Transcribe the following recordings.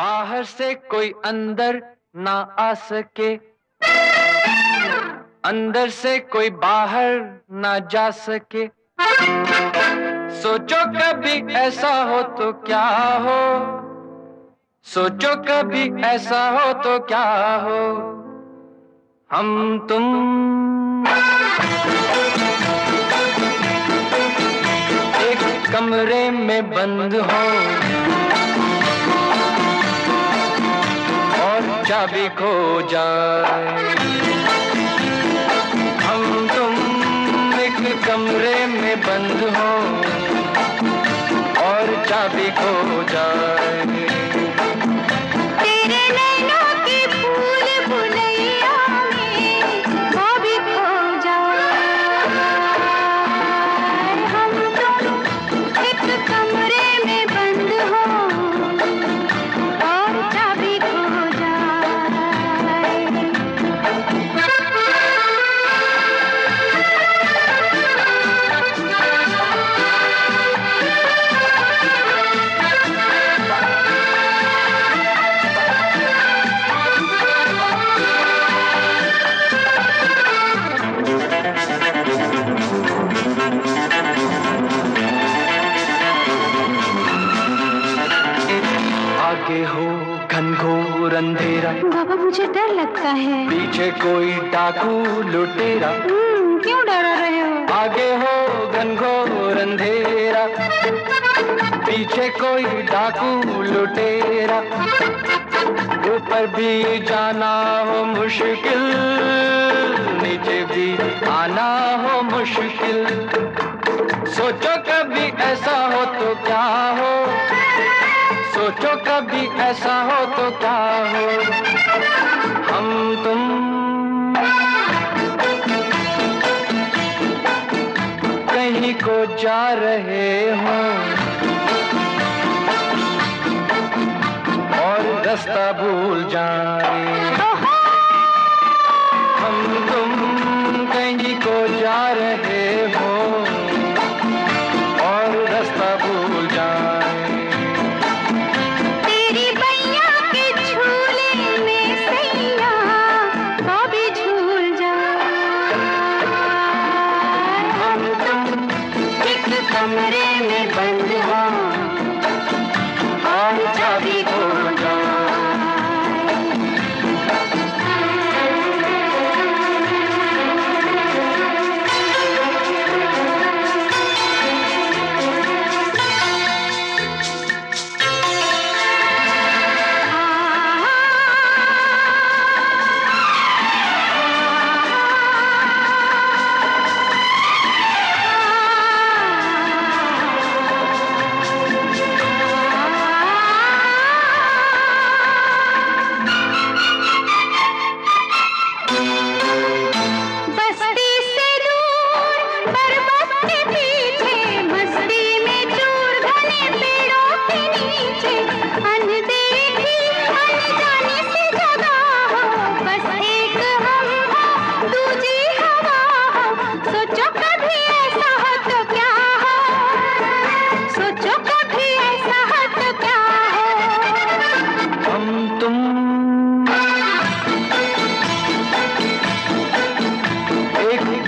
बाहर से कोई अंदर ना आ सके। अंदर से कोई बाहर ना जा सके। सोचो कभी ऐसा हो तो क्या हो? सोचो कभी ऐसा हो तो क्या हो? हम तुम। एक कमरे में बंद हो। चाबी खो जाए। हम तुम एक कमरे में बंद हो और चाबी खो जाए। बाबा मुझे डर लगता है। पीछे कोई डाकू लुटेरा। हम्म, क्यों डरा रहे हो? आगे हो घनघोर अंधेरा। पीछे कोई डाकू लुटेरा। ऊपर भी जाना हो मुश्किल। नीचे भी आना हो मुश्किल। सोचो कभी ऐसा हो तो क्या हो? सोचो कभी ऐसा हो तो क्या हो? जा रहे हूँ। और रास्ता भूल जाए। हम तुम कहीं को जा रहे कमरे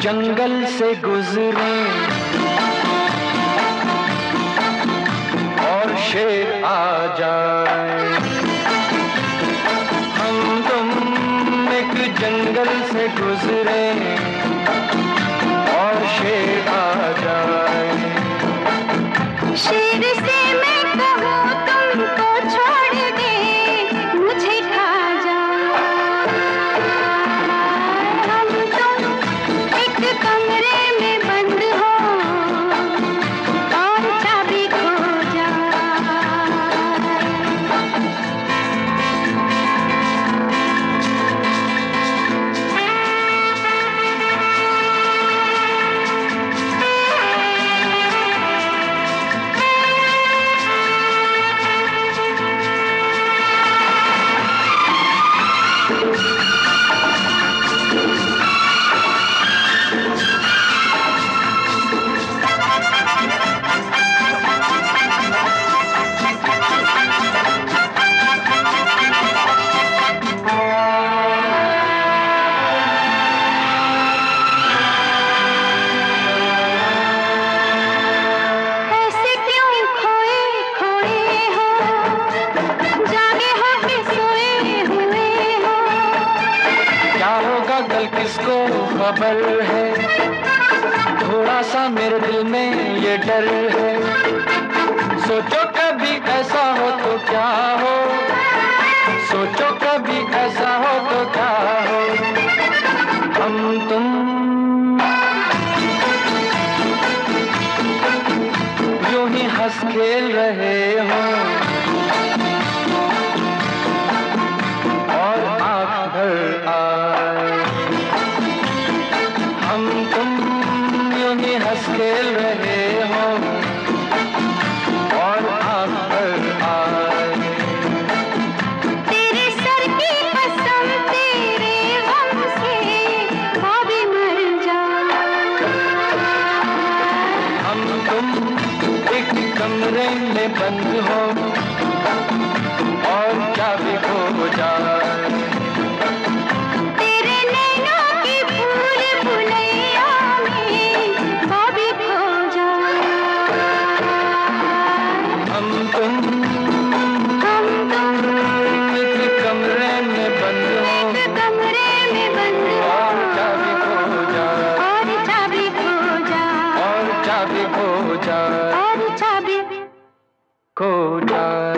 जंगल से गुजरे। और शेर आ जाए। हम तुम एक जंगल से गुजरे। खबर है। थोड़ा सा मेरे दिल में ये डर है। सोचो कभी ऐसा हो तो क्या हो? सोचो कभी ऐसा हो तो क्या हो? हम तुम। यूँ ही हंस खेल रहे हो। que Koda.